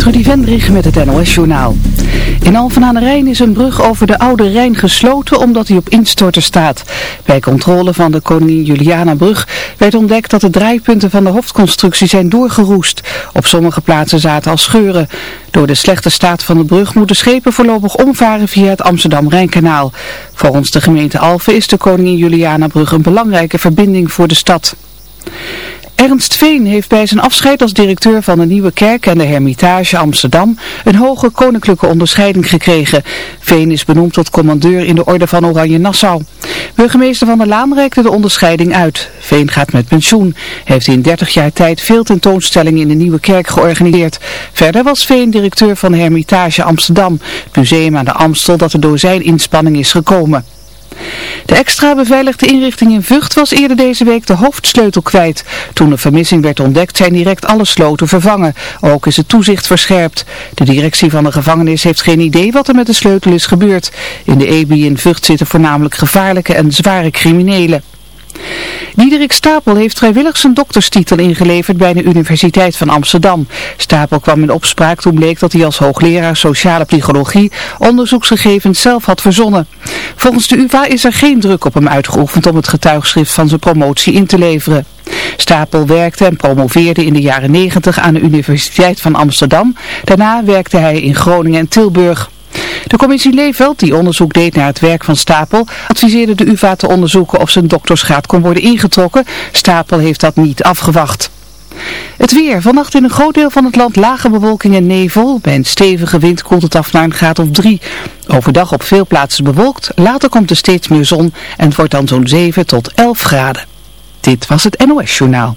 Trudy Vendrich met het NOS-journaal. In Alphen aan de Rijn is een brug over de Oude Rijn gesloten omdat hij op instorten staat. Bij controle van de Koningin Juliana-brug werd ontdekt dat de draaipunten van de hoofdconstructie zijn doorgeroest. Op sommige plaatsen zaten al scheuren. Door de slechte staat van de brug moeten schepen voorlopig omvaren via het Amsterdam-Rijnkanaal. Volgens de gemeente Alphen is de Koningin Juliana-brug een belangrijke verbinding voor de stad. Ernst Veen heeft bij zijn afscheid als directeur van de Nieuwe Kerk en de Hermitage Amsterdam een hoge koninklijke onderscheiding gekregen. Veen is benoemd tot commandeur in de Orde van Oranje Nassau. Burgemeester Van der Laan reikte de onderscheiding uit. Veen gaat met pensioen. Heeft in 30 jaar tijd veel tentoonstellingen in de Nieuwe Kerk georganiseerd. Verder was Veen directeur van de Hermitage Amsterdam, museum aan de Amstel dat er door zijn inspanning is gekomen. De extra beveiligde inrichting in Vught was eerder deze week de hoofdsleutel kwijt. Toen de vermissing werd ontdekt zijn direct alle sloten vervangen. Ook is het toezicht verscherpt. De directie van de gevangenis heeft geen idee wat er met de sleutel is gebeurd. In de EBI in Vught zitten voornamelijk gevaarlijke en zware criminelen. Diederik Stapel heeft vrijwillig zijn dokterstitel ingeleverd bij de Universiteit van Amsterdam. Stapel kwam in opspraak toen bleek dat hij als hoogleraar sociale psychologie onderzoeksgegevens zelf had verzonnen. Volgens de UvA is er geen druk op hem uitgeoefend om het getuigschrift van zijn promotie in te leveren. Stapel werkte en promoveerde in de jaren 90 aan de Universiteit van Amsterdam. Daarna werkte hij in Groningen en Tilburg. De commissie Leeveld, die onderzoek deed naar het werk van Stapel, adviseerde de UvA te onderzoeken of zijn doktersgraad kon worden ingetrokken. Stapel heeft dat niet afgewacht. Het weer. Vannacht in een groot deel van het land lage bewolking en nevel. Bij een stevige wind koelt het af naar een graad of 3. Overdag op veel plaatsen bewolkt. Later komt er steeds meer zon en het wordt dan zo'n 7 tot 11 graden. Dit was het NOS Journaal.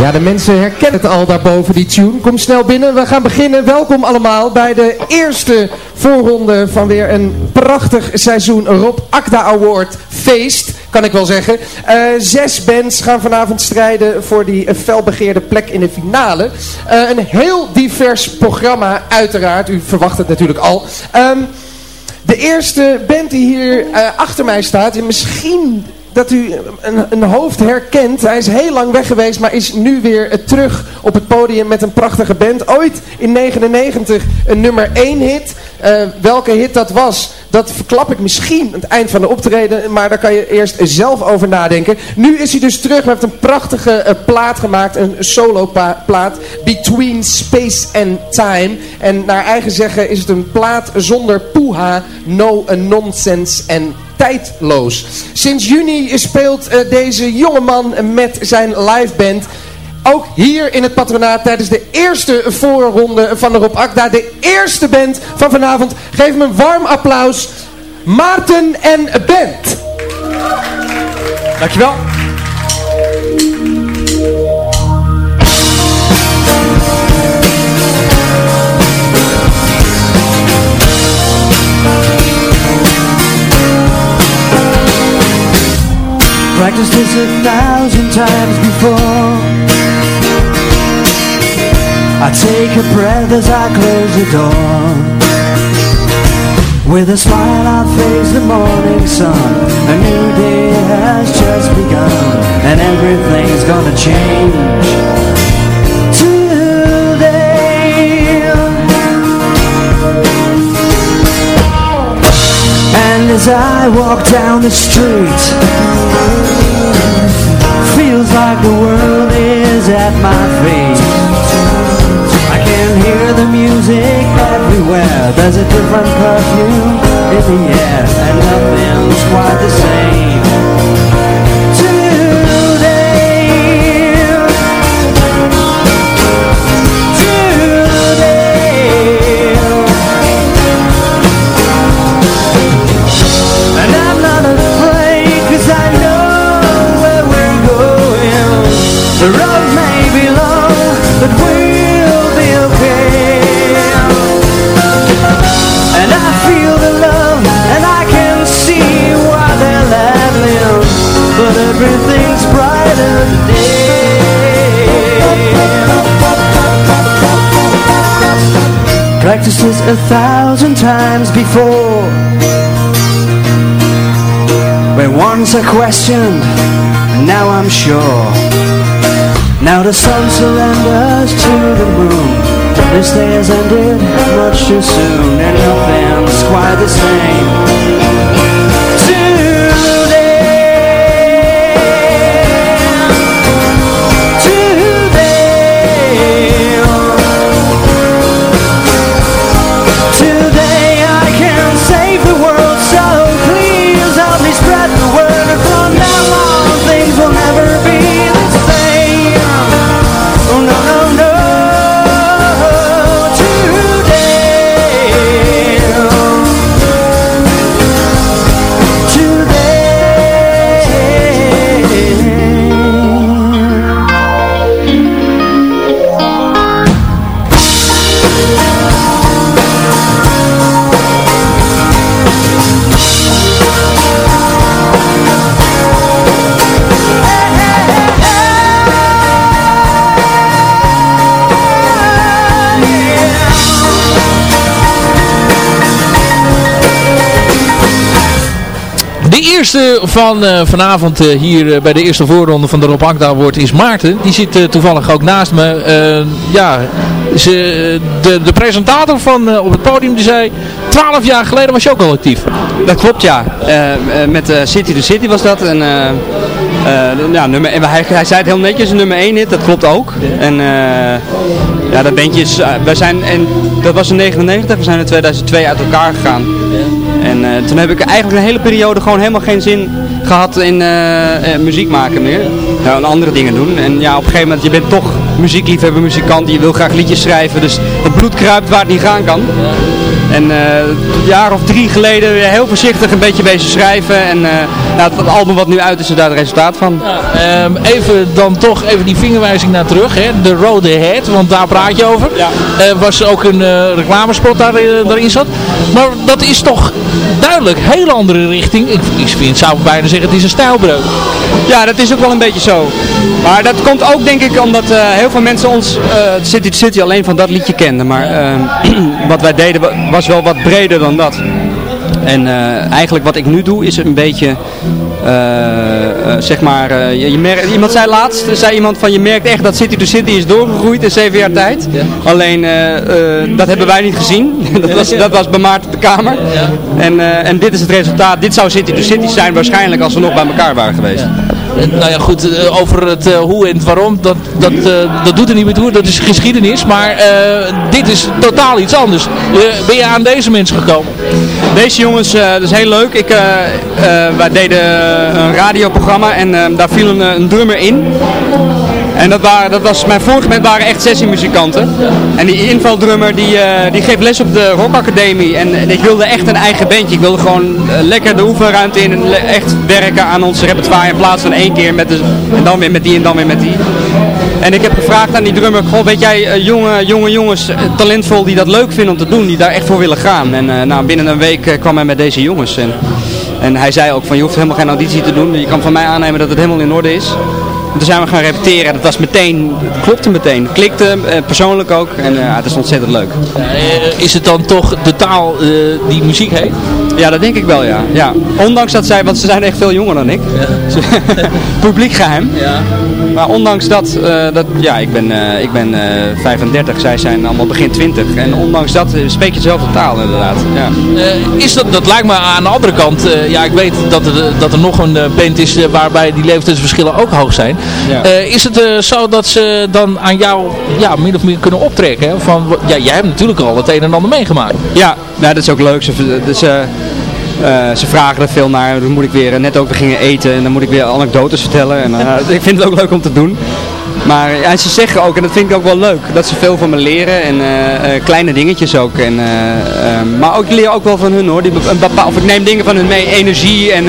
Ja, de mensen herkennen het al daarboven, die tune. Kom snel binnen, we gaan beginnen. Welkom allemaal bij de eerste voorronde van weer een prachtig seizoen Rob Akda Award feest, kan ik wel zeggen. Eh, zes bands gaan vanavond strijden voor die felbegeerde plek in de finale. Eh, een heel divers programma, uiteraard. U verwacht het natuurlijk al. Ehm, de eerste band die hier achter mij staat, en misschien dat u een, een, hoofd herkent. Hij is heel lang weg geweest, maar is nu weer terug op het podium met een prachtige band. Ooit in 99 een nummer 1 hit. Uh, welke hit dat was, dat verklap ik misschien aan het eind van de optreden. Maar daar kan je eerst zelf over nadenken. Nu is hij dus terug met een prachtige uh, plaat gemaakt. Een solo plaat. Between Space and Time. En naar eigen zeggen is het een plaat zonder poeha, no nonsense en tijdloos. Sinds juni speelt uh, deze jongeman met zijn liveband ook hier in het patronaat tijdens de eerste voorronde van de Rob Akda. De eerste band van vanavond. Geef hem een warm applaus. Maarten en Bent. Dankjewel. Practiced this a thousand times before I take a breath as I close the door. With a smile I face the morning sun. A new day has just begun And everything's gonna change And as I walk down the street Feels like the world is at my feet can hear the music everywhere. There's a different perfume in the air, and nothing's quite the same. The road may be long, but we're And everything's brighter today. Practiced this a thousand times before. When once I questioned, now I'm sure. Now the sun surrenders to the moon. This day has ended much too soon, and nothing's quite the same. Eerste van eh, vanavond eh, hier eh, bij de eerste voorronde van de Rob Akda wordt is Maarten. Die zit toevallig ook naast me. Ja, ze, de, de presentator van op het podium die zei, 12 jaar geleden was je ook al actief. Dat klopt, ja. Met City to City was dat. En, ja, nummer, hij, hij zei het heel netjes, nummer 1 hit, dat klopt ook. En ja, dat wij zijn, en dat was in 99, we zijn in 2002 uit elkaar gegaan. En eh, toen heb ik eigenlijk een hele periode gewoon helemaal geen zin gehad in eh, eh, muziek maken meer. Nou, en andere dingen doen. En ja, op een gegeven moment, je bent toch muziekliefhebber, muzikant, je wil graag liedjes schrijven. Dus het bloed kruipt waar het niet gaan kan. En eh, een jaar of drie geleden weer heel voorzichtig een beetje bezig schrijven. En eh, nou, het, album wat nu uit is, is daar het resultaat van. Ehm, even dan toch even die vingerwijzing naar terug. Hè? De Rode Head, want daar praat je over. Ja. Eh, was ook een reclamespot daar, daarin zat. Maar dat is toch duidelijk een hele andere richting. Ik, ik vind, zou bijna zeggen, het is een stijlbreuk. Ja, dat is ook wel een beetje zo. Maar dat komt ook denk ik omdat heel veel mensen ons City to City alleen van dat liedje kenden. Maar eh, wat wij deden wa- was wel wat breder dan dat. En eh, eigenlijk wat ik nu doe is een beetje, eh, eh, zeg maar, je, je merkt, iemand zei laatst, zei iemand van je merkt echt dat City to City is doorgegroeid in zeven jaar tijd. Alleen dat hebben wij niet gezien. dat, was, dat was bij Maarten op de kamer. En, en dit is het resultaat. Dit zou City to City zijn waarschijnlijk als we nog bij elkaar waren geweest. Nou ja, goed, eh, over het eh, hoe en het waarom, dat, dat, eh, dat doet er niet meer toe. Dat is geschiedenis. Maar dit is totaal iets anders. Ben je aan deze mensen gekomen? Deze jongens, dat is heel leuk. Ik, wij deden een radioprogramma en daar viel een, een drummer in. En dat, waren, dat was, mijn vorige band waren echt sessiemuzikanten. En die invaldrummer die, eh, die geeft les op de Rock Academie. En, en ik wilde echt een eigen bandje. Ik wilde gewoon eh, lekker de oefenruimte in echt werken aan ons repertoire. In plaats van één keer met de, en dan weer met die en dan weer met die. En ik heb gevraagd aan die drummer, goh, weet jij eh, jonge, jonge jongens, eh, talentvol die dat leuk vinden om te doen, die daar echt voor willen gaan. En eh, nou, binnen een week eh, kwam hij met deze jongens. En, en hij zei ook van, je hoeft helemaal geen auditie te doen, je kan van mij aannemen dat het helemaal in orde is. En toen zijn we gaan repeteren en dat was meteen, klopte meteen. Klikte, eh, persoonlijk ook. En eh, het is ontzettend leuk. Eh, is het dan toch de taal die muziek heet? Ja, dat denk ik wel, ja. ja. Ondanks dat zij, want ze zijn echt veel jonger dan ik. Publiek geheim. Ja. Maar ondanks dat, eh, dat ja, ik ben, eh, ik ben eh, 35, zij zijn allemaal begin 20. En ondanks dat eh, spreek je dezelfde taal inderdaad. Ja. Eh, is dat, dat lijkt me aan de andere kant, eh, ja ik weet dat er, dat er nog een eh, band is eh, waarbij die leeftijdsverschillen ook hoog zijn. Ja. Eh, is het eh, zo dat ze dan aan jou ja, min of meer kunnen optrekken? Van, ja, jij hebt natuurlijk al het een en ander meegemaakt. Ja, nou, dat is ook leuk. Dus, eh, eh, ze vragen er veel naar. Dan moet ik weer, net ook, we gingen eten en dan moet ik weer anekdotes vertellen. En, eh, ik vind het ook leuk om te doen. Maar ja, ze zeggen ook, en dat vind ik ook wel leuk, dat ze veel van me leren. En eh, eh, kleine dingetjes ook. En, eh, eh, maar ook, ik leer ook wel van hun hoor. Die, een bepaal, of ik neem dingen van hun mee, energie. En,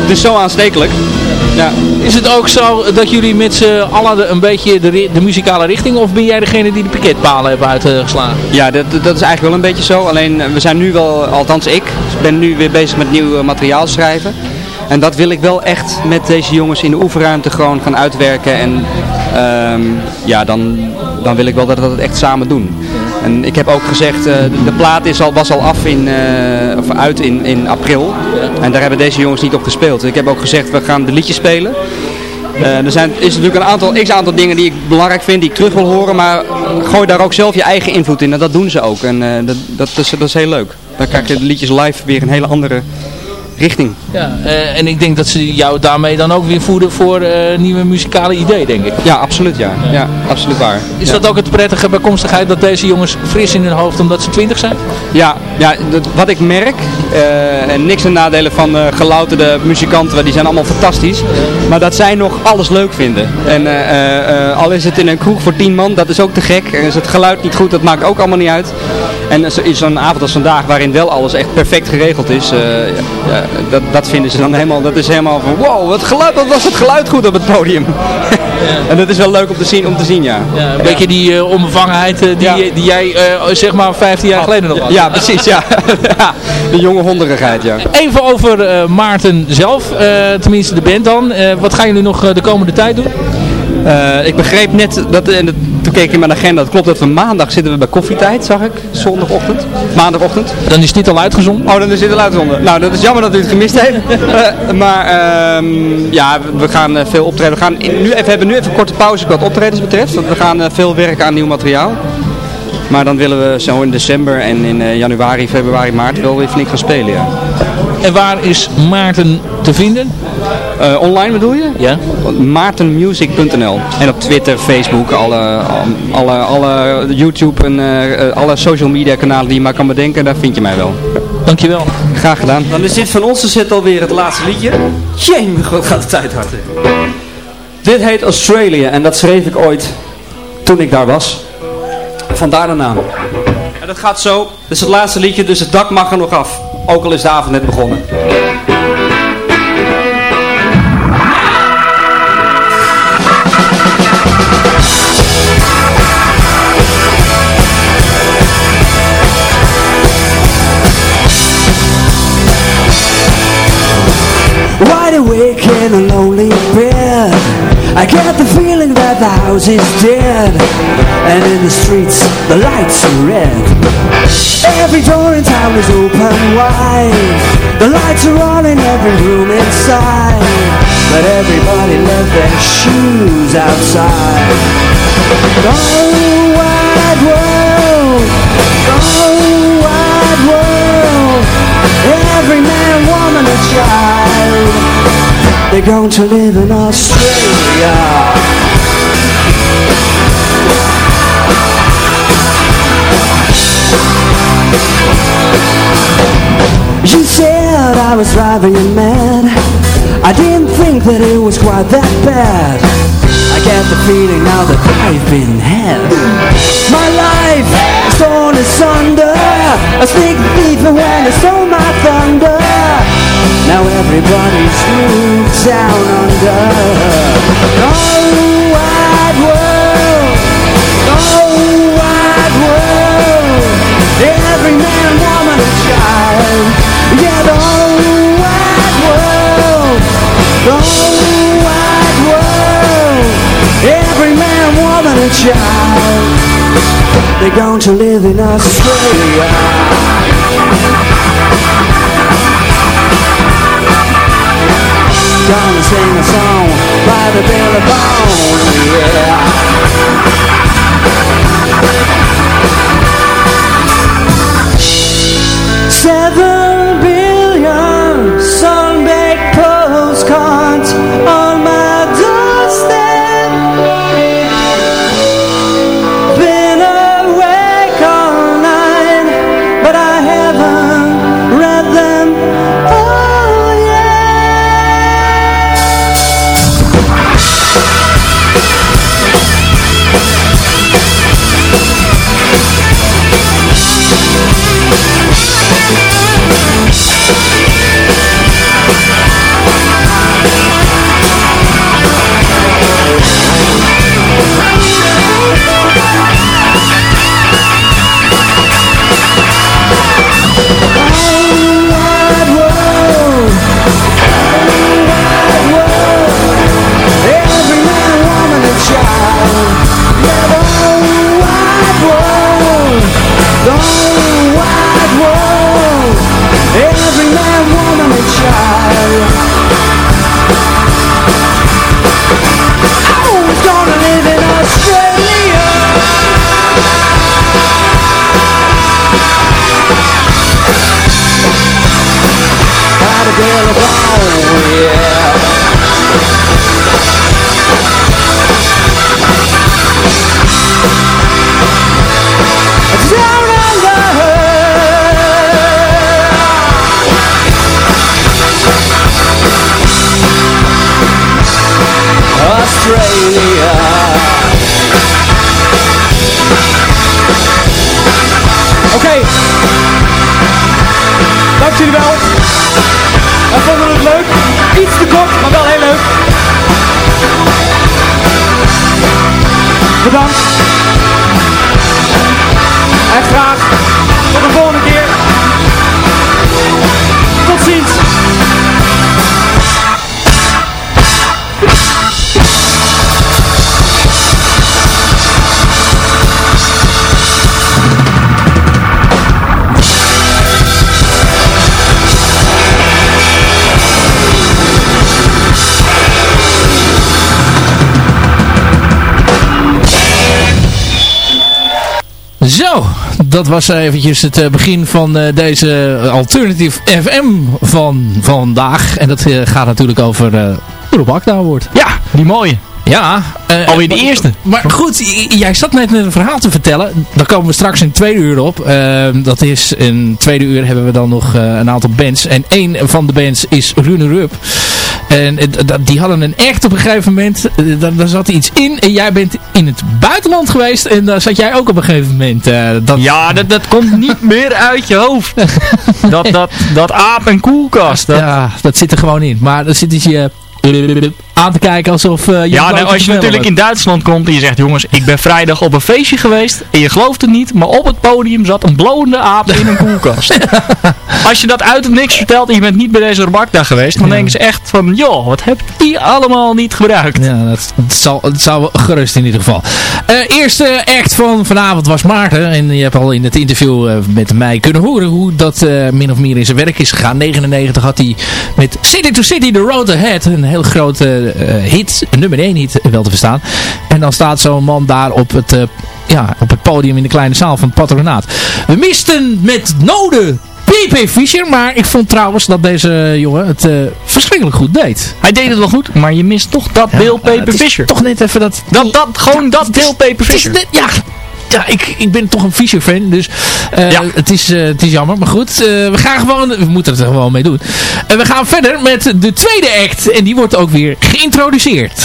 het is zo aanstekelijk. Ja. Is het ook zo dat jullie met z'n allen een beetje de, de muzikale richting of ben jij degene die de piketpalen hebben uitgeslagen? Ja, dat, dat is eigenlijk wel een beetje zo. Alleen we zijn nu wel, althans ik, ben nu weer bezig met nieuw materiaal schrijven. En dat wil ik wel echt met deze jongens in de oefenruimte gewoon gaan uitwerken. En ehm, ja, dan, dan wil ik wel dat we dat echt samen doen. En ik heb ook gezegd, eh, de plaat is al, was al af in, eh, of uit in, in april. En daar hebben deze jongens niet op gespeeld. Ik heb ook gezegd, we gaan de liedjes spelen. Eh, er zijn, is natuurlijk een aantal, x aantal dingen die ik belangrijk vind, die ik terug wil horen, maar gooi daar ook zelf je eigen invloed in. En dat doen ze ook. En dat, dat, is, dat is heel leuk. Dan krijg je de liedjes live weer een hele andere richting. Ja, uh, en ik denk dat ze jou daarmee dan ook weer voeden voor uh, nieuwe muzikale ideeën, denk ik. Ja, absoluut ja. Ja, ja absoluut waar. Is ja. dat ook het prettige bijkomstigheid dat deze jongens fris in hun hoofd omdat ze twintig zijn? Ja, ja dat, wat ik merk, uh, en niks ten nadelen van gelouterde muzikanten, die zijn allemaal fantastisch, maar dat zij nog alles leuk vinden. En al is het in een kroeg voor tien man, dat is ook te gek. En is het geluid niet goed, dat maakt ook allemaal niet uit. En is zo'n avond als vandaag, waarin wel alles echt perfect geregeld is, ja, dat, dat vinden ze dan helemaal, dat is helemaal van wow, wat, geluid, wat was het geluid goed op het podium. Ja. en dat is wel leuk om te zien, om te zien ja. ja een beetje die uh, onbevangenheid uh, die, die jij uh, zeg maar 15 jaar geleden nog had. Ja, precies, ja. ja. De jonge honderigheid, ja. Even over Maarten zelf, tenminste de band dan. wat gaan jullie nog de komende tijd doen? Uh, ik begreep net, dat, en dat, toen keek ik in mijn agenda, het klopt dat we maandag zitten we bij koffietijd, zag ik, zondagochtend, maandagochtend. Dan is het niet al uitgezonden? Oh, dan is het al uitgezonden. Nou, dat is jammer dat u het gemist heeft. uh, maar uh, ja, we gaan veel optreden. We gaan nu even, hebben nu even een korte pauze wat optredens betreft, want we gaan veel werken aan nieuw materiaal. Maar dan willen we zo in december en in januari, februari, maart wel weer flink gaan spelen, ja. En waar is Maarten te vinden? Uh, online bedoel je? Ja. Maartenmusic.nl En op Twitter, Facebook, alle, alle, alle YouTube en uh, alle social media kanalen die je maar kan bedenken, daar vind je mij wel. Dankjewel. Graag gedaan. Dan is dit van onze set alweer het laatste liedje. Jee, wat gaat de tijd hard. Dit heet Australia en dat schreef ik ooit toen ik daar was. Vandaar de naam. En dat gaat zo. Dit is het laatste liedje, dus het dak mag er nog af. Ook al is de avond net begonnen. In a lonely bed. I get the feeling that the house is dead And in the streets the lights are red. Every door in town is open wide. The lights are on in every room inside. But everybody left their shoes outside. Oh, They're going to live in Australia. You said I was driving you mad. I didn't think that it was quite that bad. I get the feeling now that I've been had. My life torn asunder A sneak thief when they stole my thunder. Now everybody's moved down under. Oh, wide world. Oh, wide world. Every man, woman, and child. Yeah, the whole wide world. The whole wide world. Every man, woman, and child They're going to live in Australia. Gonna sing a song by the Billabong, yeah. Seven billion sun-baked postcards Zo, dat was eventjes het eh, begin van eh, deze Alternative FM van vandaag. En dat eh, gaat natuurlijk over uh, Rob Akda wordt. Ja, die mooie. Ja. Uh, Alweer de maar- eerste. Maar goed, jij zat net met een verhaal te vertellen. Daar komen we straks in tweede uur op. Uh, dat is in tweede uur hebben we dan nog uh, een aantal bands. En één van de bands is Rune Rup. En dat- die hadden een echt op een gegeven moment. uh, daar, daar zat iets in. En jij bent in het buitenland geweest. En daar zat jij ook op een gegeven moment. uh, dat, Ja, dat, dat komt niet meer uit je hoofd. Dat, dat, dat aap en koelkast. Dat, ja, dat zit er gewoon in. Maar dan zit je aan te kijken alsof uh, je ja, nou, als je natuurlijk in Duitsland komt en je zegt, jongens, ik ben vrijdag op een feestje geweest en je gelooft het niet, maar op het podium zat een blonde aap in een koelkast. als je dat uit het niks vertelt en je bent niet bij deze Robakda geweest, dan Ja. denken ze echt van, joh, wat heb die allemaal niet gebruikt? Ja, dat, dat zal, zou gerust in ieder geval. Eh eerste act van vanavond was Maarten. En je hebt al in het interview eh, met mij kunnen horen hoe dat eh, min of meer in zijn werk is gegaan. 99 had hij met City to City The Road Ahead. Een heel grote eh, hit, een nummer 1 hit wel te verstaan. En dan staat zo'n man daar op het, eh, ja, op het podium in de kleine zaal van het patronaat. We misten met noden P.P. Fischer. Maar ik vond trouwens dat deze jongen het eh, verschrikkelijk goed deed. Hij deed het wel goed, maar je mist toch dat Ja, het is Fisher. Toch net even dat... Dat, dat, gewoon dat is Fisher. net- ja, ja ik, ik ben toch een Fischer fan, dus eh, Ja. het, is, eh, het is jammer. Maar goed, eh, we gaan gewoon, we moeten het er gewoon mee doen. En we gaan verder met de tweede act en die wordt ook weer geïntroduceerd.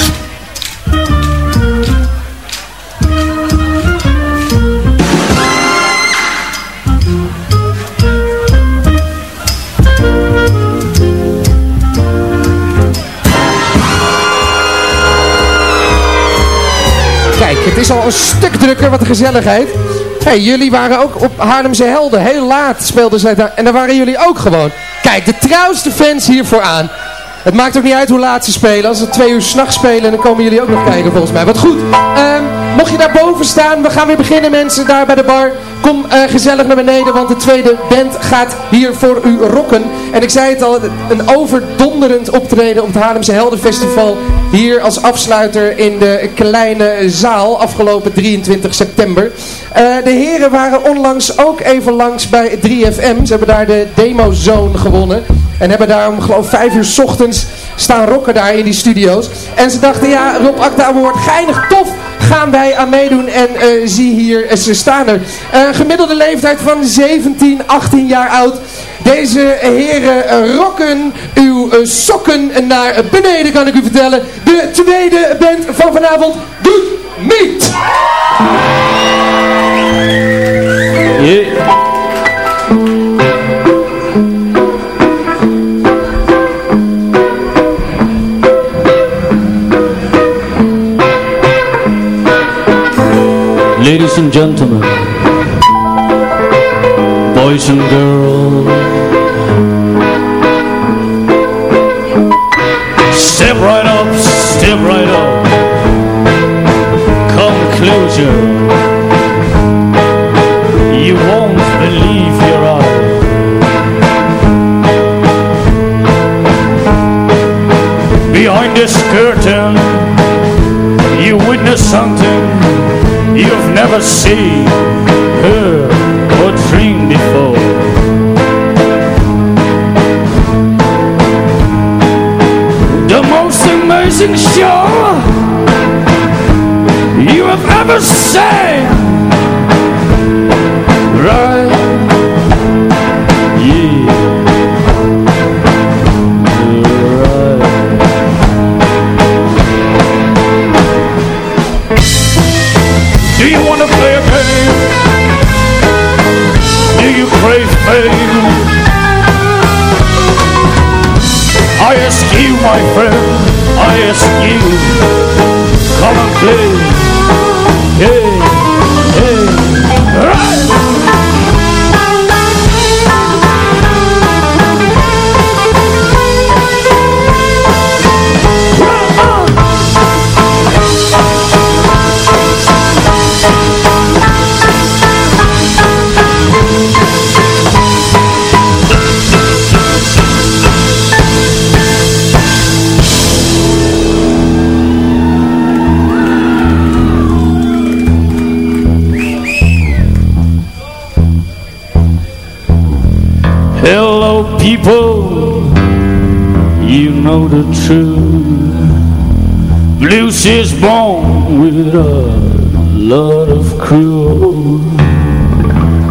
Het is al een stuk drukker, wat een gezelligheid. hey, jullie waren ook op Haarlemse Helden. Heel laat speelden zij daar. En daar waren jullie ook gewoon. Kijk, de trouwste fans hier vooraan. Het maakt ook niet uit hoe laat ze spelen. Als ze twee uur s'nachts spelen, dan komen jullie ook nog kijken volgens mij. Wat goed. Ehm, mocht je daar boven staan, we gaan weer beginnen mensen daar bij de bar. Kom eh, gezellig naar beneden, want de tweede band gaat hier voor u rocken. En ik zei het al, een overdonderend optreden op het Haarlemse Heldenfestival. Hier als afsluiter in de kleine zaal afgelopen 23 september. Eh, de heren waren onlangs ook even langs bij 3FM. Ze hebben daar de Demo Zone gewonnen. En hebben daar om geloof 5 uur ochtends staan rocken daar in die studio's. En ze dachten, ja, Rob Akda Award, geinig tof gaan wij aan meedoen. En eh, zie hier, eh, ze staan er. Een gemiddelde leeftijd van 17, 18 jaar oud. Deze heren eh, rocken uw eh, sokken naar beneden, kan ik u vertellen. De tweede band van vanavond doet niet. Ladies and gentlemen, boys and girls, step right up, step right up. Conclusion, you won't believe your eyes. Behind this curtain, you witness something never seen, heard, or dreamed before. The most amazing show you have ever seen. People, you know the truth. Blues is born with a lot of crew.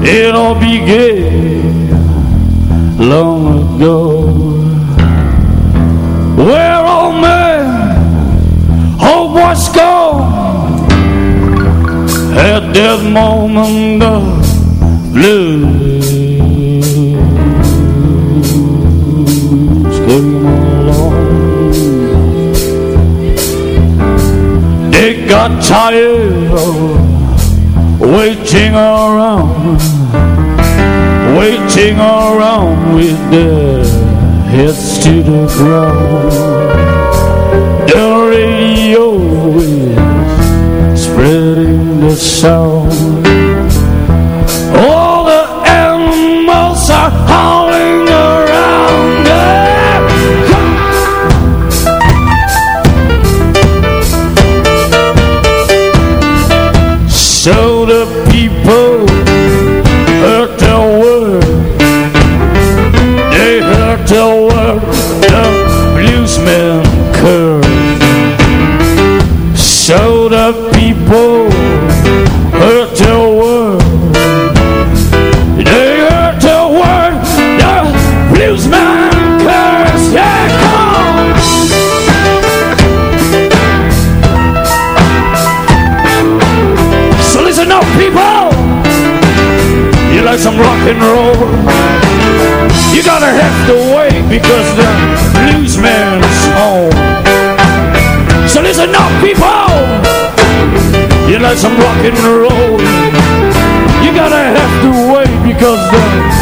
It all began long ago. Where old man, hope was gone at that moment of blues. Came along. They got tired of waiting around, waiting around with their heads to the ground. The radio is spreading the sound. And roll? You gotta have to wait because the bluesman's home. So listen up, people. You like some rock and roll? You gotta have to wait because the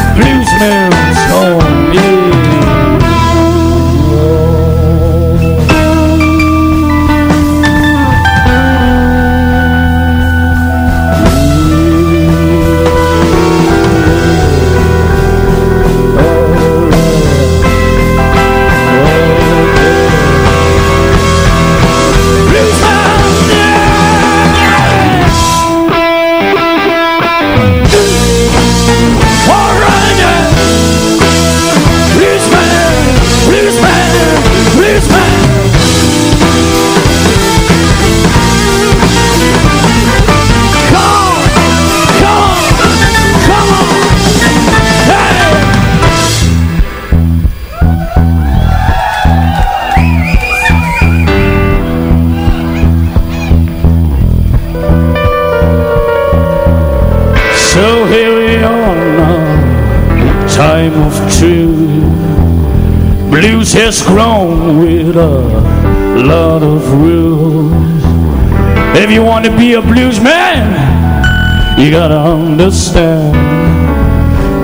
blues man, you gotta understand.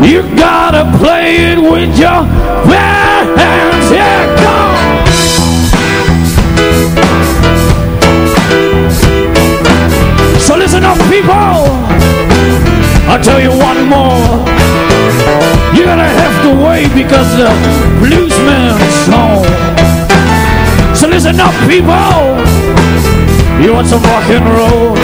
You gotta play it with your hands. Yeah, come. So listen up, people. I'll tell you one more. You're gonna have to wait because the bluesman's home. So listen up, people. You want some rock and roll?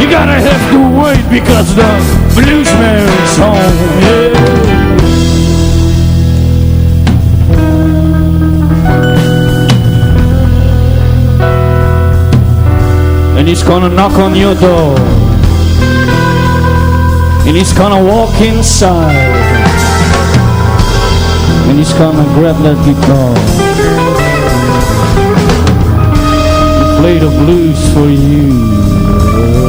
You gotta have to wait because the bluesman's home. Yeah. And he's gonna knock on your door and he's gonna walk inside and he's gonna grab that guitar and play the blues for you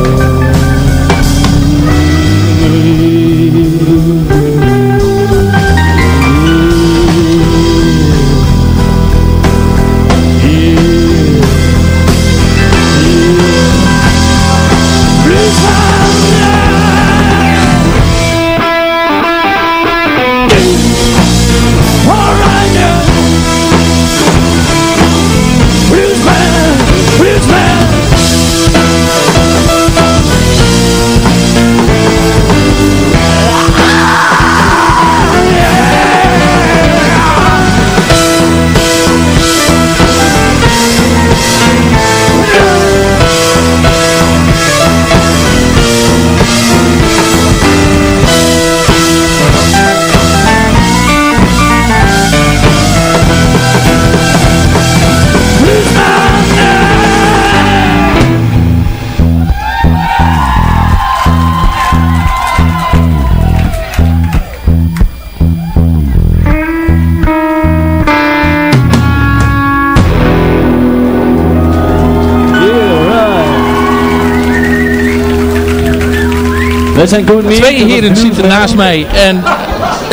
We zijn Good Meat. Twee heren zitten naast mij en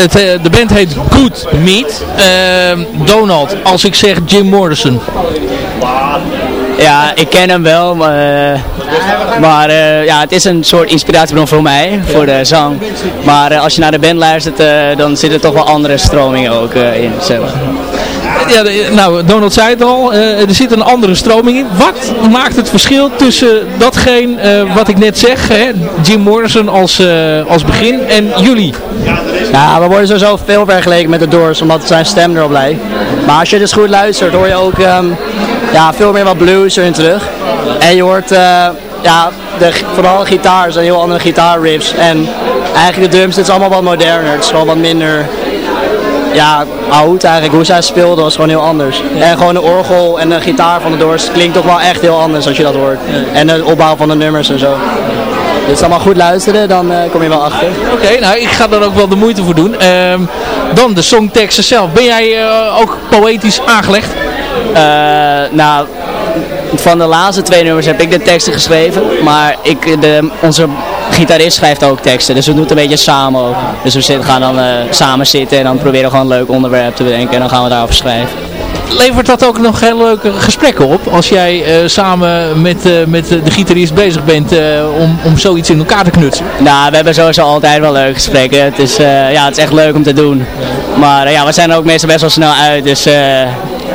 het, eh, de band heet Good Meat. Ehm, Donald, als ik zeg Jim Morrison. Ja, ik ken hem wel, maar, eh, maar eh, ja, het is een soort inspiratiebron voor mij, voor de zang. Maar als je naar de band luistert, eh, dan zitten toch wel andere stromingen ook eh, in. Zeg maar. Ja, nou, Donald zei het al, eh, er zit een andere stroming in. Wat maakt het verschil tussen datgene eh, wat ik net zeg, hè, Jim Morrison als, eh, als begin, en jullie? Ja, we worden sowieso veel vergeleken met de Doors, omdat zijn stem erop lijkt. Maar als je dus goed luistert, hoor je ook ehm, ja, veel meer wat blues erin terug. En je hoort, ja, de, vooral de gitaar zijn heel andere gitaarriffs. En eigenlijk de drums, het is allemaal wat moderner. Het is gewoon wat minder, ja, oud eigenlijk. Hoe zij speelden was gewoon heel anders. En gewoon de orgel en de gitaar van de Doors klinkt toch wel echt heel anders als je dat hoort. En de opbouw van de nummers en zo. Dus allemaal goed luisteren, dan eh, kom je wel achter. Oké, nou ik ga er ook wel de moeite voor doen. Ehm, dan de songteksten zelf. Ben jij eh, ook poëtisch aangelegd? Eh, nou, van de laatste twee nummers heb ik de teksten geschreven. Maar ik, de, onze gitarist schrijft ook teksten. Dus we doen het een beetje samen ook. Dus we zitten, gaan dan eh, samen zitten en dan proberen we gewoon een leuk onderwerp te bedenken. En dan gaan we daarover schrijven. Levert dat ook nog heel leuke gesprekken op? Als jij eh, samen met, eh, met de gitarist bezig bent om, om zoiets in elkaar te knutselen? Nou, we hebben sowieso altijd wel leuke gesprekken. Het is, ja, het is echt leuk om te doen. Maar ja, we zijn er ook meestal best wel snel uit. Dus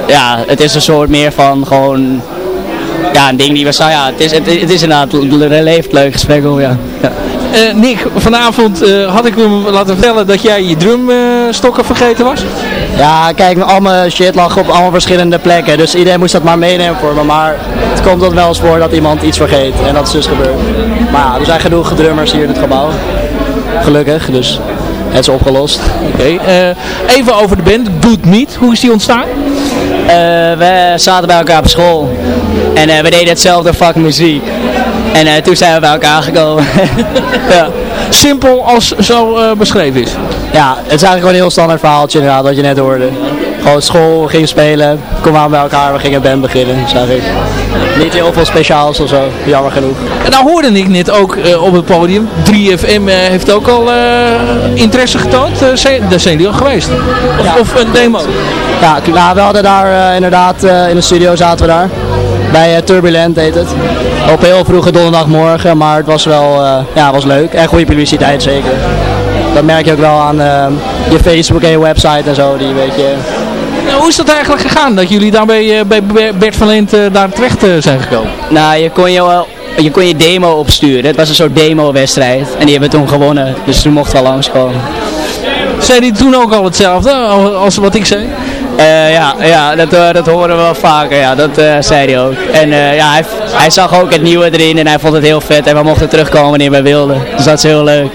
ja, het is een soort meer van gewoon... Ja, een ding die we zeggen. Ja, het is, het, het is inderdaad een leeft leuk gesprek. Hoor, ja. ja. Eh, Nick, vanavond eh, had ik hem laten vertellen dat jij je drumstokken vergeten was. Ja, kijk, al mijn shit lag op allemaal verschillende plekken. Dus iedereen moest dat maar meenemen voor me. Maar het komt dan wel eens voor dat iemand iets vergeet. En dat is dus gebeurd. Maar ja, er zijn genoeg drummers hier in het gebouw. Gelukkig, dus het is opgelost. Oké, eh, even over de band, Good Meat. Hoe is die ontstaan? Eh, we zaten bij elkaar op school. En eh, we deden hetzelfde vak muziek. En eh, toen zijn we bij elkaar gekomen. ja. Simpel als zo eh, beschreven is. ja, het is eigenlijk gewoon een heel standaard verhaaltje inderdaad, wat je net hoorde. Gewoon school, gingen spelen, kwamen we bij elkaar, we gingen een band beginnen, zag ik. Niet heel veel speciaals of zo, jammer genoeg. En nou hoorde ik net ook op het podium, 3FM eh, heeft ook al interesse getoond. Daar zijn jullie al geweest. Of, Ja. of een demo. Ja, nou, we hadden daar inderdaad, in de studio zaten we daar. Bij eh, Turbulent heet het. Op heel vroege donderdagmorgen, maar het was wel, eh, ja, het was leuk. En goede publiciteit zeker. Dat merk je ook wel aan eh, je Facebook en je website en zo, die een beetje... Nou, hoe is dat eigenlijk gegaan dat jullie daar bij, bij Ber- Bert van Leent eh, daar terecht zijn gekomen? Nou, je kon je, wel- je kon je demo opsturen. Het was een soort demo-wedstrijd. En die hebben we toen gewonnen. Dus toen mochten we langskomen. Zei die toen ook al hetzelfde al- als wat ik zei? Eh, ja, ja dat, eh, dat horen we wel vaker. Ja, dat eh, zei hij ook. En ja, hij, hij zag ook het nieuwe erin en hij vond het heel vet. En we mochten terugkomen wanneer we wilden. Dus dat is heel leuk.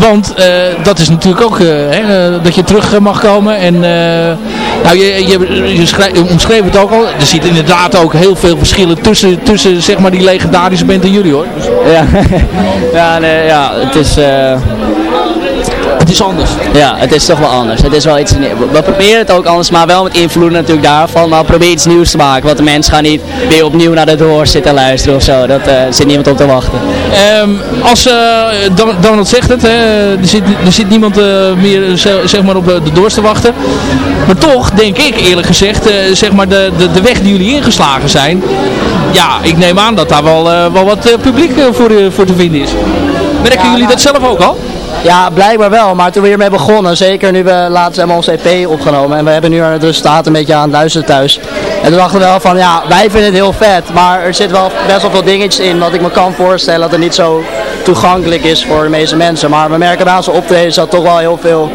Want dat is natuurlijk ook hè, dat je terug mag komen. En nou, je, je, je, schrij- je omschreef het ook al. Er zitten inderdaad ook heel veel verschillen tussen, tussen zeg maar, die legendarische band en jullie hoor. Dus Ja, ja, nee, ja het is... het is anders. Ja, het is toch wel anders. Het is wel iets. We proberen het ook anders, maar wel met invloeden natuurlijk daarvan. Maar we proberen iets nieuws te maken. Want de mensen gaan niet weer opnieuw naar de door zitten luisteren of zo. Dat eh, zit niemand op te wachten. Ehm, als Dan- Donald zegt het, hè, er, zit, er zit niemand eh, meer zeg maar op de doors te wachten. Maar toch denk ik eerlijk gezegd, zeg maar de, de, de weg die jullie ingeslagen zijn. Ja, ik neem aan dat daar wel, wel wat publiek voor, voor te vinden is. Merken jullie dat zelf ook al? Ja, blijkbaar wel. Maar toen we hiermee begonnen, zeker nu we laatst hebben onze EP opgenomen. En we hebben nu de resultaten een beetje aan het luisteren thuis. En toen dachten we wel van, ja, wij vinden het heel vet. Maar er zit wel best wel veel dingetjes in wat ik me kan voorstellen dat het niet zo toegankelijk is voor de meeste mensen. Maar we merken bij onze optredens dat toch wel heel veel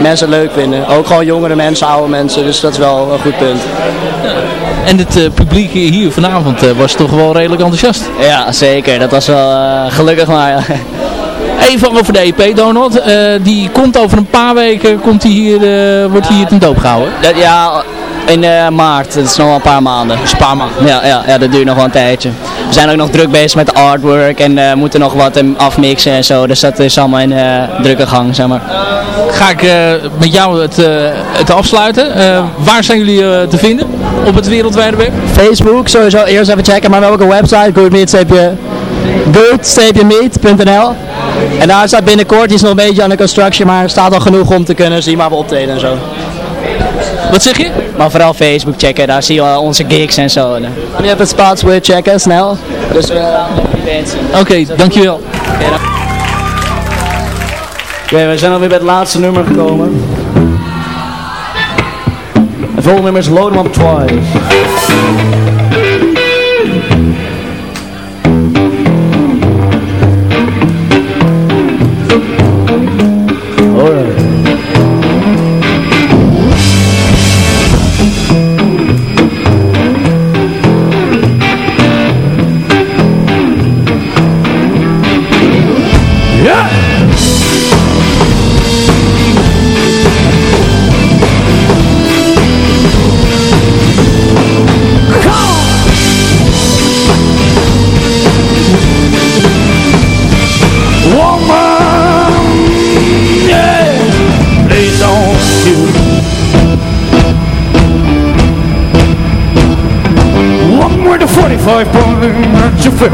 mensen het leuk vinden. Ook gewoon jongere mensen, oude mensen. Dus dat is wel een goed punt. En het eh, publiek hier vanavond eh, was toch wel redelijk enthousiast. Ja, zeker. Dat was wel eh, gelukkig maar. Even over de EP, Donald. Eh, die komt over een paar weken, komt die hier, eh, wordt hier ten doop gehouden. Dat, ja, in eh, maart. Dat is nog wel een paar maanden. Een paar maanden. Ja, ja, ja, dat duurt nog wel een tijdje. We zijn ook nog druk bezig met de artwork en eh, moeten nog wat afmixen en zo. Dus dat is allemaal in drukke gang, zeg maar. Ga ik eh, met jou het, eh, het afsluiten. Eh, waar zijn jullie eh, te vinden op het wereldwijde web? Facebook sowieso eerst even checken, maar we hebben ook een website, goodmeet-meet.nl. En daar staat binnenkort, die is nog een beetje aan de construction, maar er staat al genoeg om te kunnen zien waar we optreden en zo. Wat zeg je? Maar vooral Facebook checken, daar zie je al onze gigs en zo. En, uh, je hebt het spots weer checken, snel. Dus events. Oké, dankjewel. Oké, we zijn alweer bij het laatste nummer gekomen. Het volgende nummer is Load 'em Up Twice. At your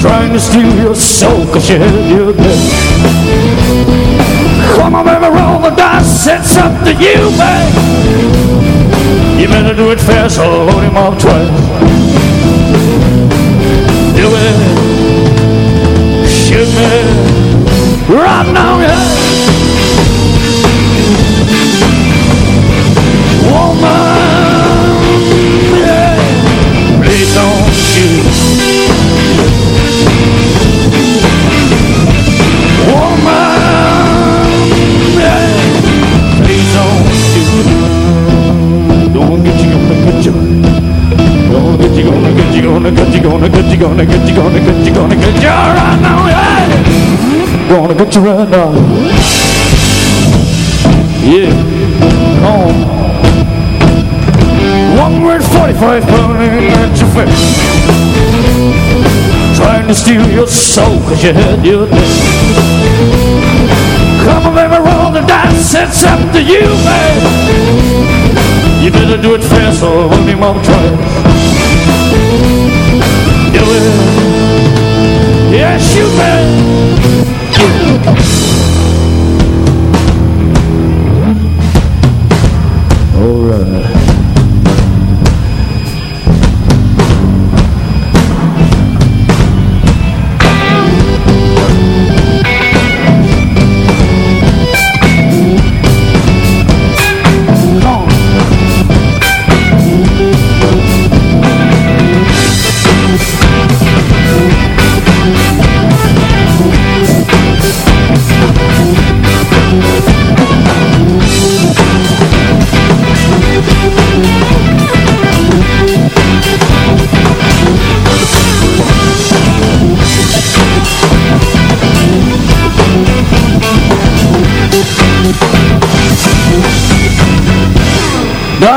Trying to steal your soul cause you had your day Come on baby, roll the dice, it's up to you, babe. You better do it fast or load him up twice. Do it. Shoot me. Right now, yeah. Woman, yeah, don't shoot. Woman, yeah, please don't shoot. Gonna get you, gonna get you. Gonna get you, gonna get you, gonna get you, gonna get you, gonna get you, gonna get you, gonna get you right now, yeah. Gonna get you right now. Yeah, come on. One word, 45 pounding at your face. Trying to steal your soul cause you had your day. Come on, baby, roll the dice, it's up to you, babe. You better do it fast or hold him on twice. Do it. Yes you me.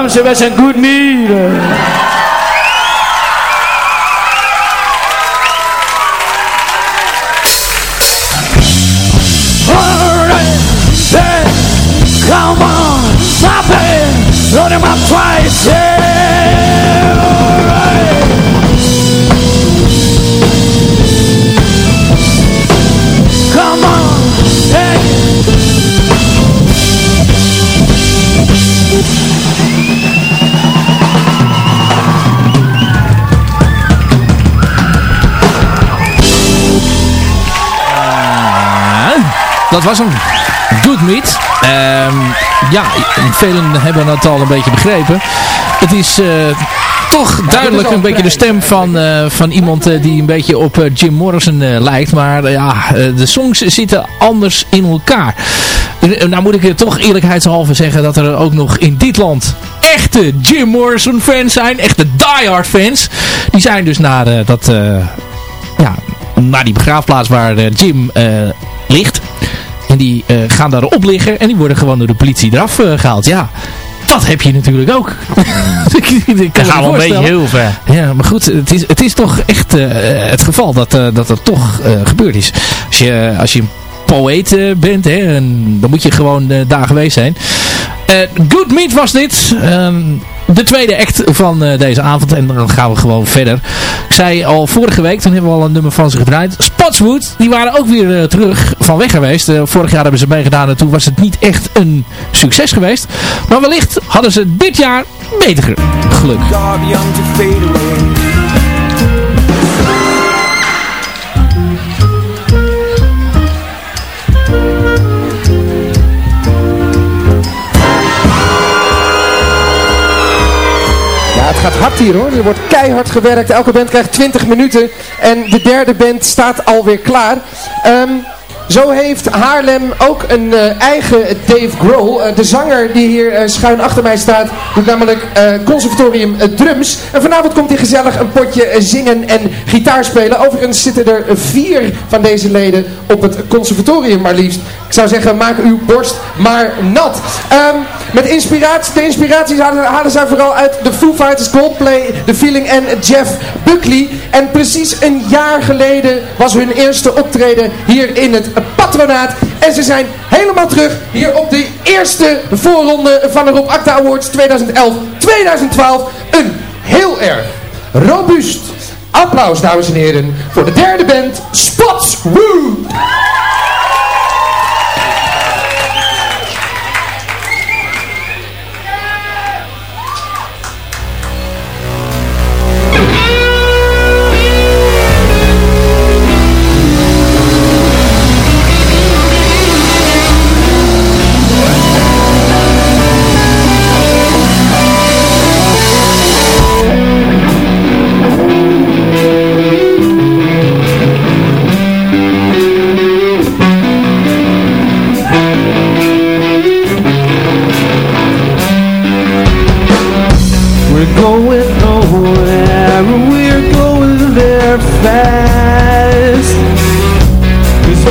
En wij zijn goed Dat was hem. Good Meat. Ehm, ja, velen hebben het al een beetje begrepen. Het is eh, toch duidelijk een beetje de stem van, eh, van iemand eh, die een beetje op Jim Morrison lijkt. Maar ja, de songs zitten anders in elkaar. Nou moet ik toch eerlijkheidshalve zeggen dat er ook nog in dit land echte Jim Morrison fans zijn. Echte diehard fans. Die zijn dus naar dat... ja, naar die begraafplaats waar Jim ligt. Die eh, gaan daarop liggen en die worden gewoon door de politie eraf eh, gehaald. Ja, dat heb je natuurlijk ook. Kan Dan gaan we een beetje heel ver. Ja, maar goed, het is, het is toch echt eh, het geval dat, dat er toch gebeurd is. Als je, als je een poëet bent, hè, en dan moet je gewoon daar geweest zijn. Good Meat was dit. Ehm, de tweede act van eh, deze avond. En dan gaan we gewoon verder. Ik zei al vorige week, toen hebben we al een nummer van ze gedraaid. Spotswood, die waren ook weer terug van weg geweest. vorig jaar hebben ze meegedaan en toen was het niet echt een succes geweest. Maar wellicht hadden ze dit jaar beter geluk. Het gaat hard hier hoor. Er wordt keihard gewerkt. Elke band krijgt 20 minuten. En de derde band staat alweer klaar. Um, zo heeft Haarlem ook een uh, eigen Dave Grohl. Uh, de zanger die hier uh, schuin achter mij staat, doet namelijk conservatorium drums. En vanavond komt hij gezellig een potje zingen en gitaar spelen. Overigens zitten er vier van deze leden op het conservatorium maar liefst. Ik zou zeggen, maak uw borst maar nat. Um, met inspiratie, de inspiraties halen, halen zij vooral uit de Foo Fighters, Coldplay, The Feeling en Jeff Buckley. En precies een jaar geleden was hun eerste optreden hier in het En ze zijn helemaal terug hier op de eerste voorronde van de Rob Acta Awards 2011-2012. Een heel erg robuust applaus, dames en heren, voor de derde band Spots Woo!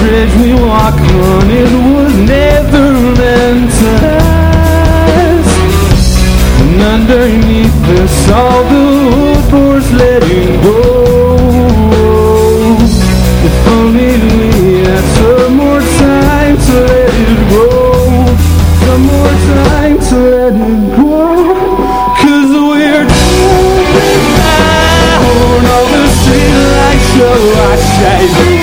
bridge we walk on, it was never meant to last. And underneath us, all the old force letting go. If only we had some more time to let it grow, Some more time to let it go. Cause we're down on all the streetlights, so I shine.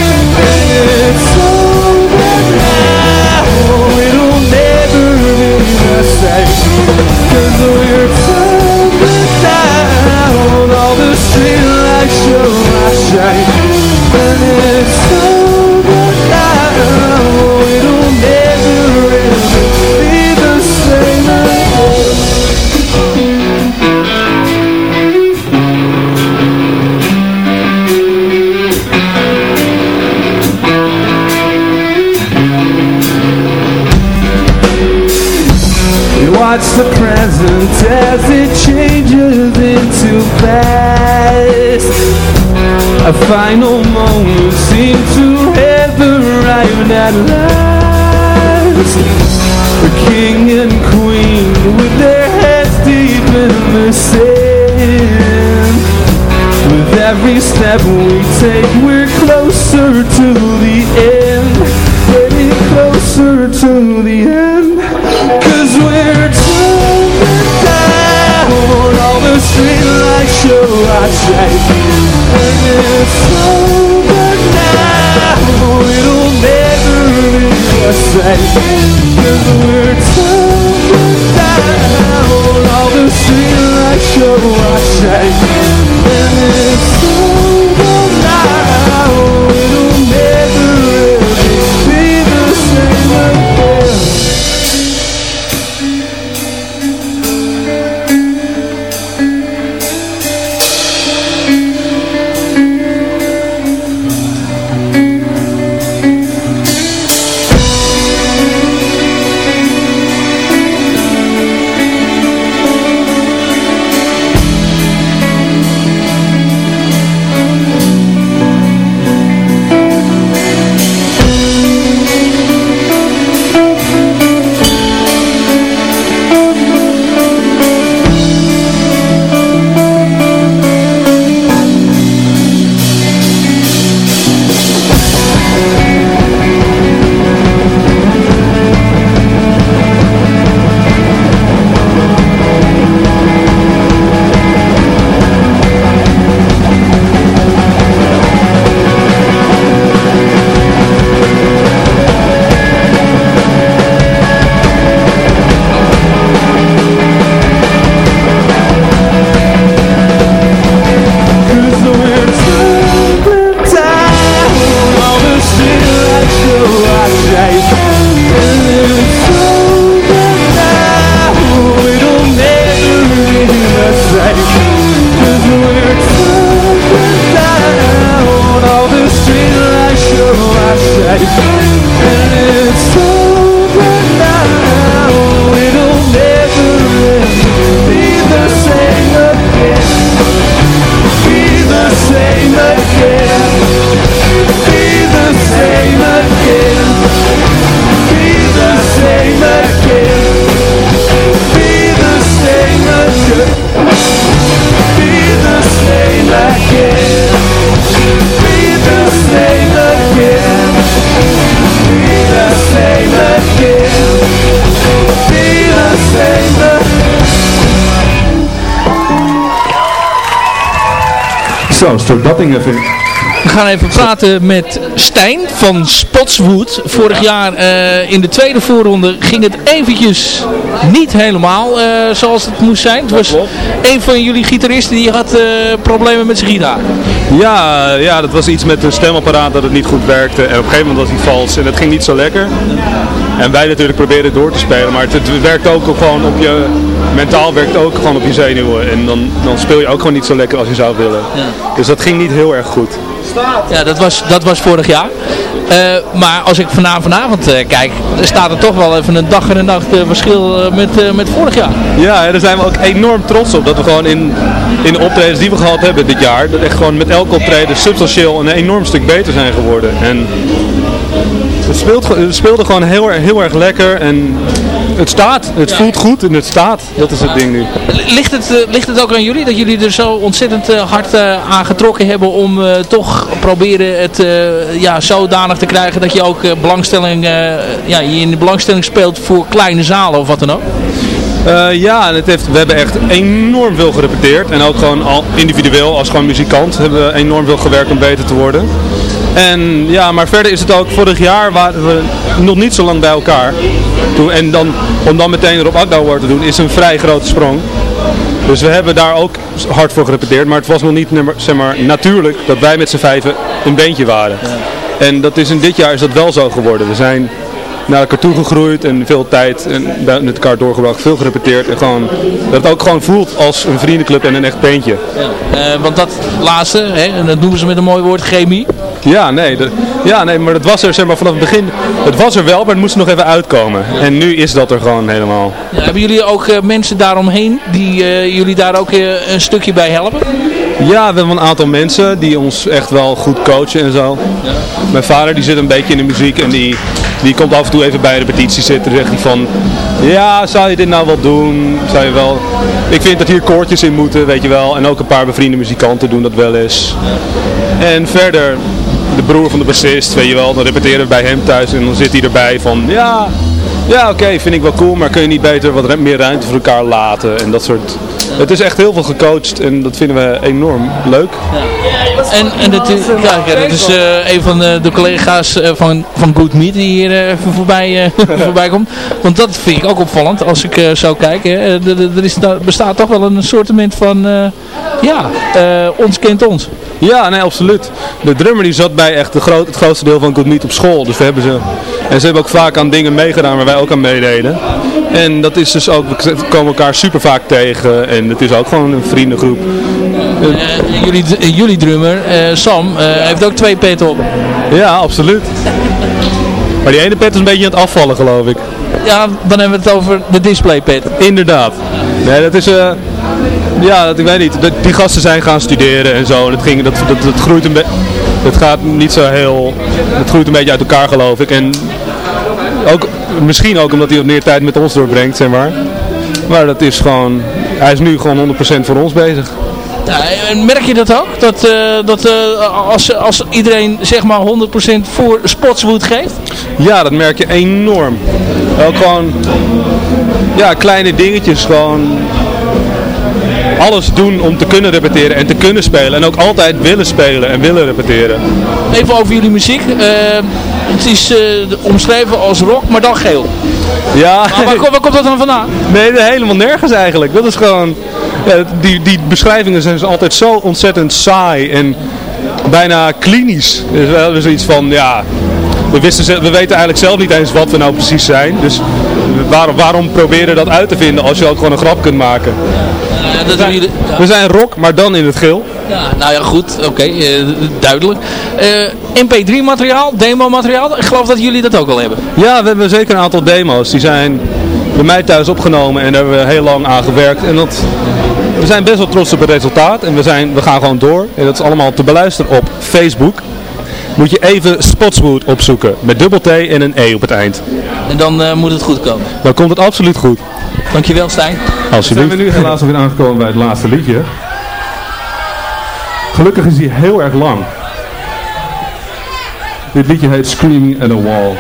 watch the present as it changes into past. A final moment seems to have arrived at last. The king and queen with their heads deep in the sand. With every step we take, we're closer to the end. Getting closer to the end. sweet like your eyes And it's over now It'll never be the same. Cause we're tired. Zo, stuk dat ding even. We gaan even praten met Stijn van Spotswood. Vorig jaar eh, in de tweede voorronde ging het eventjes niet helemaal eh, zoals het moest zijn. Het was een van jullie gitaristen die had eh, problemen met zijn gitaar. Ja, ja, dat was iets met een stemapparaat dat het niet goed werkte. En op een gegeven moment was hij vals en dat ging niet zo lekker. En wij natuurlijk probeerden door te spelen, maar het, het werkt ook gewoon op je, mentaal werkt ook gewoon op je zenuwen. En dan, dan speel je ook gewoon niet zo lekker als je zou willen. Dus dat ging niet heel erg goed. Ja, dat was, dat was vorig jaar. Eh, maar als ik vanavond, vanavond eh, kijk, staat er toch wel even een dag en een nacht eh, verschil met, met vorig jaar. Ja, daar zijn we ook enorm trots op. Dat we gewoon in, in de optredens die we gehad hebben dit jaar, dat echt gewoon met elke optreden substantieel een enorm stuk beter zijn geworden. En het, speelt, het speelde gewoon heel, erg- heel erg lekker en het staat. Het voelt goed en het staat. Dat is het ding nu. Ligt het, eh, ligt het ook aan jullie dat jullie er zo ontzettend eh, hard eh, aan getrokken hebben om toch proberen het ja, zodanig te krijgen dat je ook belangstelling, ja, je in de belangstelling speelt voor kleine zalen of wat dan ook? Ja, het heeft, we hebben echt enorm veel gerepeteerd. En ook gewoon al individueel als gewoon muzikant hebben we enorm veel gewerkt om beter te worden. En ja, maar verder is het ook, vorig jaar waren we nog niet zo lang bij elkaar. Toen, en dan, om dan meteen erop Akda Award te doen, is een vrij grote sprong. Dus we hebben daar ook hard voor gerepeteerd. Maar het was nog niet zeg maar, natuurlijk dat wij met z'n vijven een beentje waren. En dat is in dit jaar is dat wel zo geworden. We zijn naar elkaar toe gegroeid en veel tijd en met elkaar doorgebracht, veel gerepeteerd en gewoon dat het ook gewoon voelt als een vriendenclub en een echt beentje. Eh, want dat laatste, hè, en dat noemen ze met een mooi woord, chemie. Ja, nee, dat, ja, nee, maar dat was er zeg maar vanaf het begin. Het was er wel, maar het moest er nog even uitkomen. En nu is dat er gewoon helemaal. Ja, hebben jullie ook eh, mensen daaromheen die eh, jullie daar ook een stukje bij helpen? Ja, we hebben een aantal mensen die ons echt wel goed coachen en zo. Mijn vader die zit een beetje in de muziek en die, die komt af en toe even bij een repetitie zitten en zegt hij van... Ja, zou je dit nou wel doen? Zou je wel... Ik vind dat hier koortjes in moeten, weet je wel. En ook een paar bevriende muzikanten doen dat wel eens. En verder, de broer van de bassist, weet je wel. Dan repeteren we bij hem thuis en dan zit hij erbij van... Ja, ja oké, vind ik wel cool, maar kun je niet beter wat meer ruimte voor elkaar laten? En dat soort... Het is echt heel veel gecoacht en dat vinden we enorm leuk. En, en dat, is- ja, ja, dat is eh, een van de, de collega's eh, van, van Good Meat die hier eh, even voorbij, eh, voorbij komt. Want dat vind ik ook opvallend als ik eh, zo kijk. Hè. Er is, daar bestaat toch wel een assortiment van, eh, ja, eh, ons kent ons. Ja, nee, absoluut. De drummer die zat bij echt de groot, het grootste deel van Good Meat op school. Dus we hebben ze... En ze hebben ook vaak aan dingen meegedaan waar wij ook aan meededen. En dat is dus ook, we komen elkaar super vaak tegen. En het is ook gewoon een vriendengroep. Eh, jullie, eh, jullie drummer, eh, Sam, eh, heeft ook twee petten op. Ja, absoluut. Maar die ene pet is een beetje aan het afvallen, geloof ik. Ja, dan hebben we het over de displaypet. Inderdaad. Nee, dat is... eh ja, dat, ik weet niet. Dat- Die gasten zijn gaan studeren en zo. Dat, ging, dat, dat, dat groeit een beetje... Het gaat niet zo heel... Het groeit een beetje uit elkaar, geloof ik. En ook, misschien ook omdat hij wat meer tijd met ons doorbrengt, zeg maar. Maar dat is gewoon... Hij is nu gewoon 100% voor ons bezig. Ja, en merk je dat ook? Dat, eh, dat eh, als, als iedereen zeg maar 100% voor Spotswood geeft? Ja, dat merk je enorm. Ook gewoon... Ja, kleine dingetjes gewoon... Alles doen om te kunnen repeteren en te kunnen spelen. En ook altijd willen spelen en willen repeteren. Even over jullie muziek. Eh, het is eh, omschreven als rock, maar dan geel. Ja. Maar waar, komt- waar komt dat dan vandaan? Nee, helemaal nergens eigenlijk. Dat is gewoon... Ja, die, die beschrijvingen zijn altijd zo ontzettend saai en bijna klinisch. Dus we hebben zoiets van, ja... We, wisten, we weten eigenlijk zelf niet eens wat we nou precies zijn. Dus waarom, waarom proberen dat uit te vinden als je ook gewoon een grap kunt maken? Dat hebben jullie, ja. We zijn rock, maar dan in het geel. Ja, nou ja, goed. Oké, eh, duidelijk. Eh, MP3 materiaal, demo materiaal. Ik geloof dat jullie dat ook al hebben. Ja, we hebben zeker een aantal demo's. Die zijn bij mij thuis opgenomen en daar hebben we heel lang aan gewerkt. En dat, we zijn best wel trots op het resultaat. En we, zijn, we gaan gewoon door. En dat is allemaal te beluisteren op Facebook. Moet je even Spotswood opzoeken. Met dubbel T en een E op het eind. En dan eh, moet het goed komen. Dan komt het absoluut goed. Dankjewel Stijn. Alsjeblieft. Zijn we nu helaas alweer aangekomen bij het laatste liedje. Gelukkig is hij heel erg lang. Dit liedje heet Screaming at a Wall.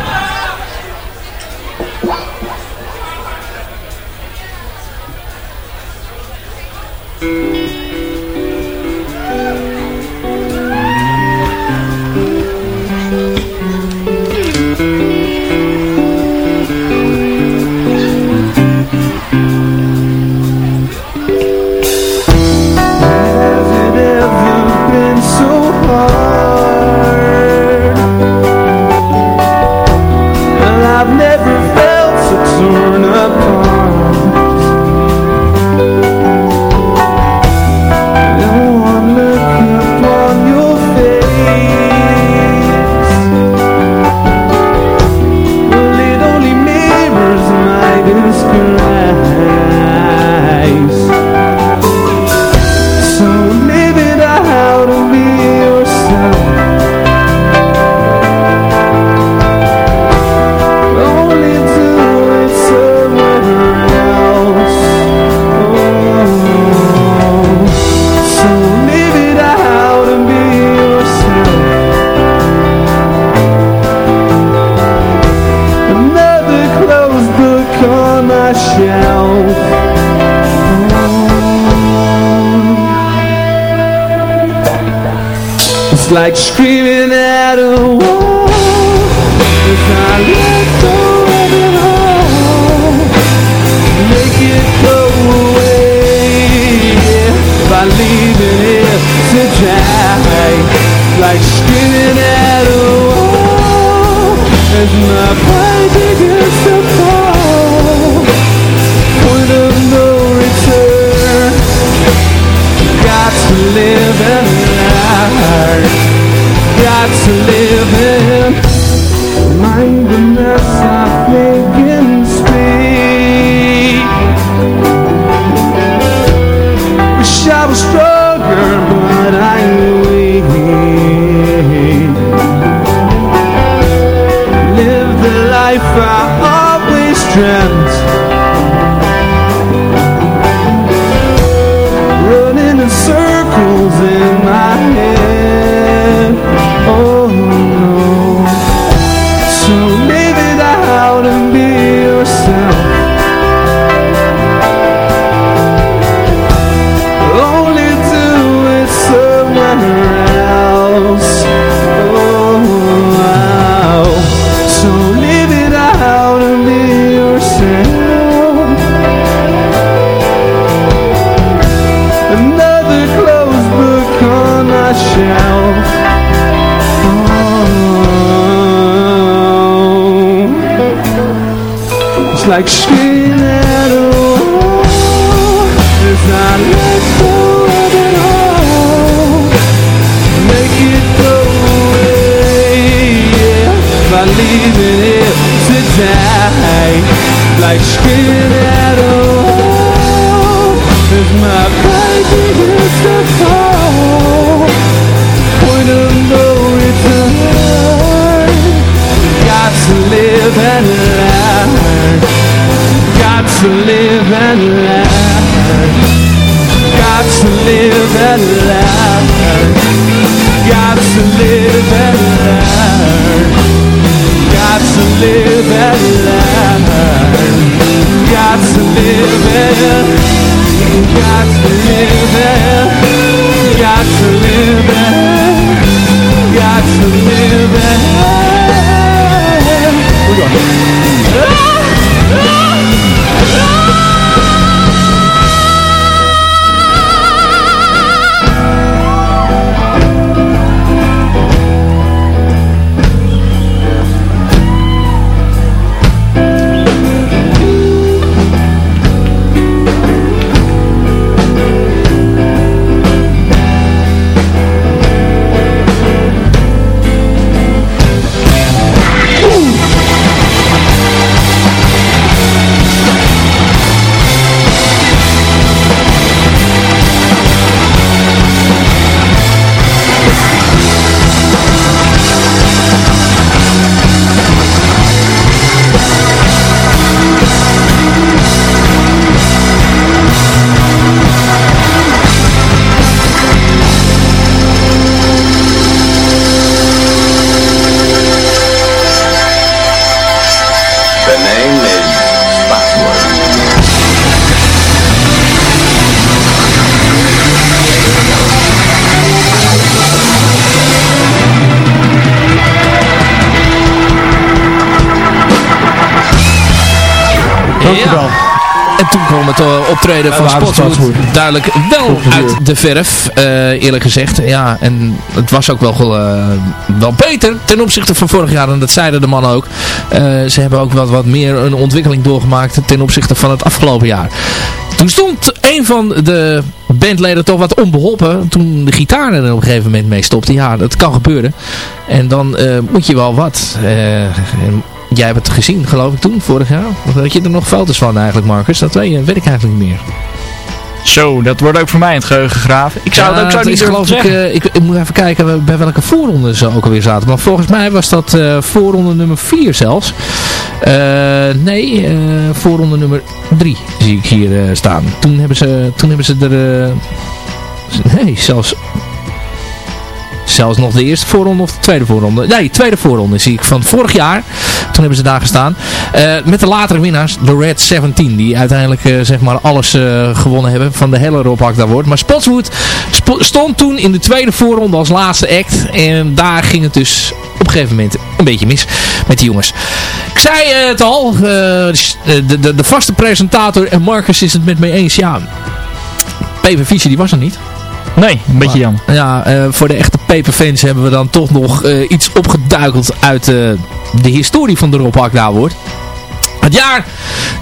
Life I always dreamt like screaming at a wall as I let go of it all. Make it go away yeah, by leaving it die. Like screaming Got to live and learn. Got to live and learn. Got to live and Got to live and Got to het eh, optreden van Spotwood duidelijk wel uit de verf, eh, eerlijk gezegd. Ja, en het was ook wel, eh, wel beter ten opzichte van vorig jaar. En dat zeiden de mannen ook. Ze hebben ook wat, wat meer een ontwikkeling doorgemaakt ten opzichte van het afgelopen jaar. Toen stond een van de bandleden toch wat onbeholpen. Toen de gitaar er op een gegeven moment mee stopte. Ja, dat kan gebeuren. En dan moet je wel wat. Jij hebt het gezien, geloof ik, toen, vorig jaar. Had je er nog foto's van eigenlijk, Marcus? Dat weet, je- weet ik eigenlijk niet meer. Zo, dat wordt ook voor mij in het geheugen gegraven. Ik zou Ja, het ook zo niet geloof ik, eh, ik, ik moet even kijken bij welke voorronde ze ook alweer zaten. Maar volgens mij was dat eh, voorronde nummer 4 zelfs. Eh, nee, voorronde nummer 3 zie ik hier staan. Toen hebben ze, toen hebben ze er... nee, zelfs... zelfs nog de eerste voorronde of de tweede voorronde. Nee, tweede voorronde zie ik van vorig jaar. Toen hebben ze daar gestaan. Eh, met de latere winnaars, de Red 17. Die uiteindelijk eh, zeg maar alles eh, gewonnen hebben van de hele Rob Akda Award. Maar Spotswood spo- stond toen in de tweede voorronde als laatste act. En daar ging het dus op een gegeven moment een beetje mis met die jongens. Ik zei het al, de, de, de vaste presentator en Marcus is het met mij eens. Ja, Fischer die was er niet. Nee, een beetje jammer. Ja, eh, voor de echte Peperfans hebben we dan toch nog eh, iets opgeduikeld uit eh, de historie van de Rob Akda Award. Het jaar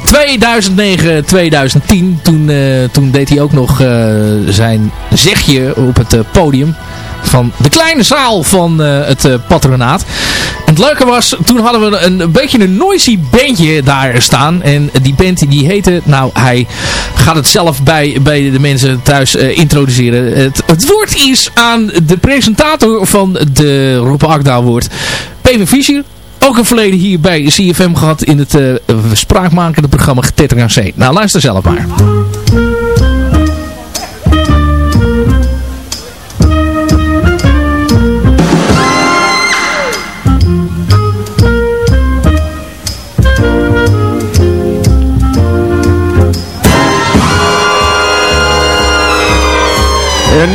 2009-2010, toen, eh, toen deed hij ook nog zijn zegje op het podium van de kleine zaal van eh, het eh, patronaat. En het leuke was, toen hadden we een, beetje een noisy bandje daar staan. En die band die heette, nou hij gaat het zelf bij, bij de mensen thuis eh, introduceren. Het, het woord is aan de presentator van de Rob Akda Award, Peter Fischer. Ook een verleden hier bij CFM gehad in het spraakmakende programma aan Zee. Nou, luister zelf maar.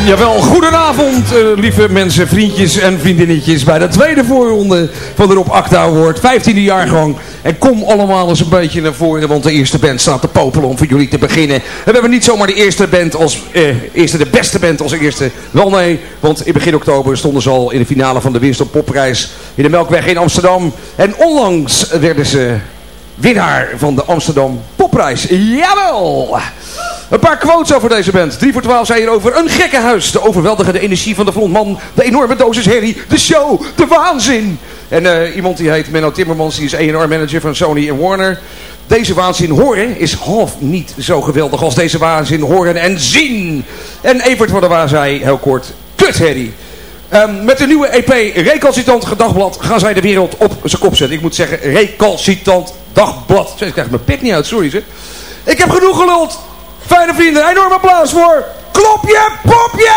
Jawel, goedenavond eh, lieve mensen, vriendjes en vriendinnetjes bij de tweede voorronde van de Rob Acta Award, 15e jaargang. En kom allemaal eens een beetje naar voren, want de eerste band staat te popelen om voor jullie te beginnen. En we hebben niet zomaar de eerste band als, eh, eerste de beste band als eerste. Wel nee, want in begin oktober stonden ze al in de finale van de Winston Popprijs in de Melkweg in Amsterdam. En onlangs werden ze winnaar van de Amsterdam Popprijs. Jawel! Een paar quotes over deze band. 3 voor 12 zei hier over een gekkenhuis. De overweldigende energie van de frontman. De enorme dosis herrie. De show. De waanzin. En eh, iemand die heet Menno Timmermans. Die is A&R manager van Sony en Warner. Deze waanzin horen is half niet zo geweldig als deze waanzin horen en zien. En Evert van der Waar zei heel kort. Kut herrie. Ehm, met de nieuwe EP Recalcitant Dagblad gaan zij de wereld op zijn kop zetten. Ik moet zeggen Recalcitant Dagblad. Ik krijg mijn pik niet uit, sorry zeg. Ik heb genoeg geluld. Fijne vrienden, enorm applaus voor Klopje Popje!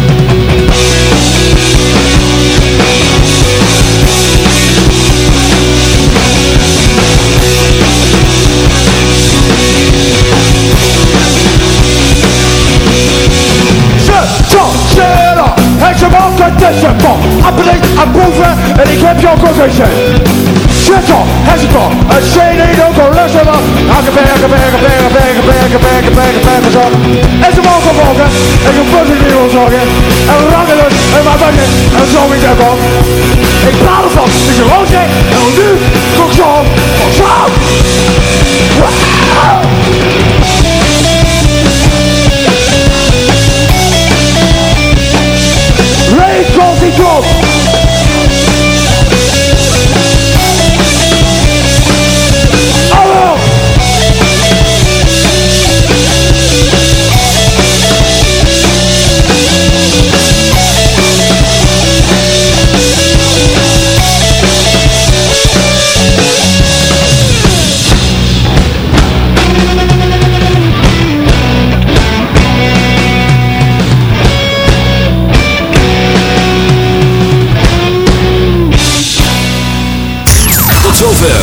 Stop! En ze maken tussen van appelink en boeven en ik heb jou gezegd. Shut up, hesitant, en zei niet ook al luisteren. Hakken bergen, bergen, bergen, bergen, bergen, bergen, bergen, bergen, zo. En ze mogen volgen, en ze bussen die wil zorgen. En rangelen, en wat dan en zo is het ook. Ik praat ervan, is je roosje, en nu, tot zo, tot zo. Oh.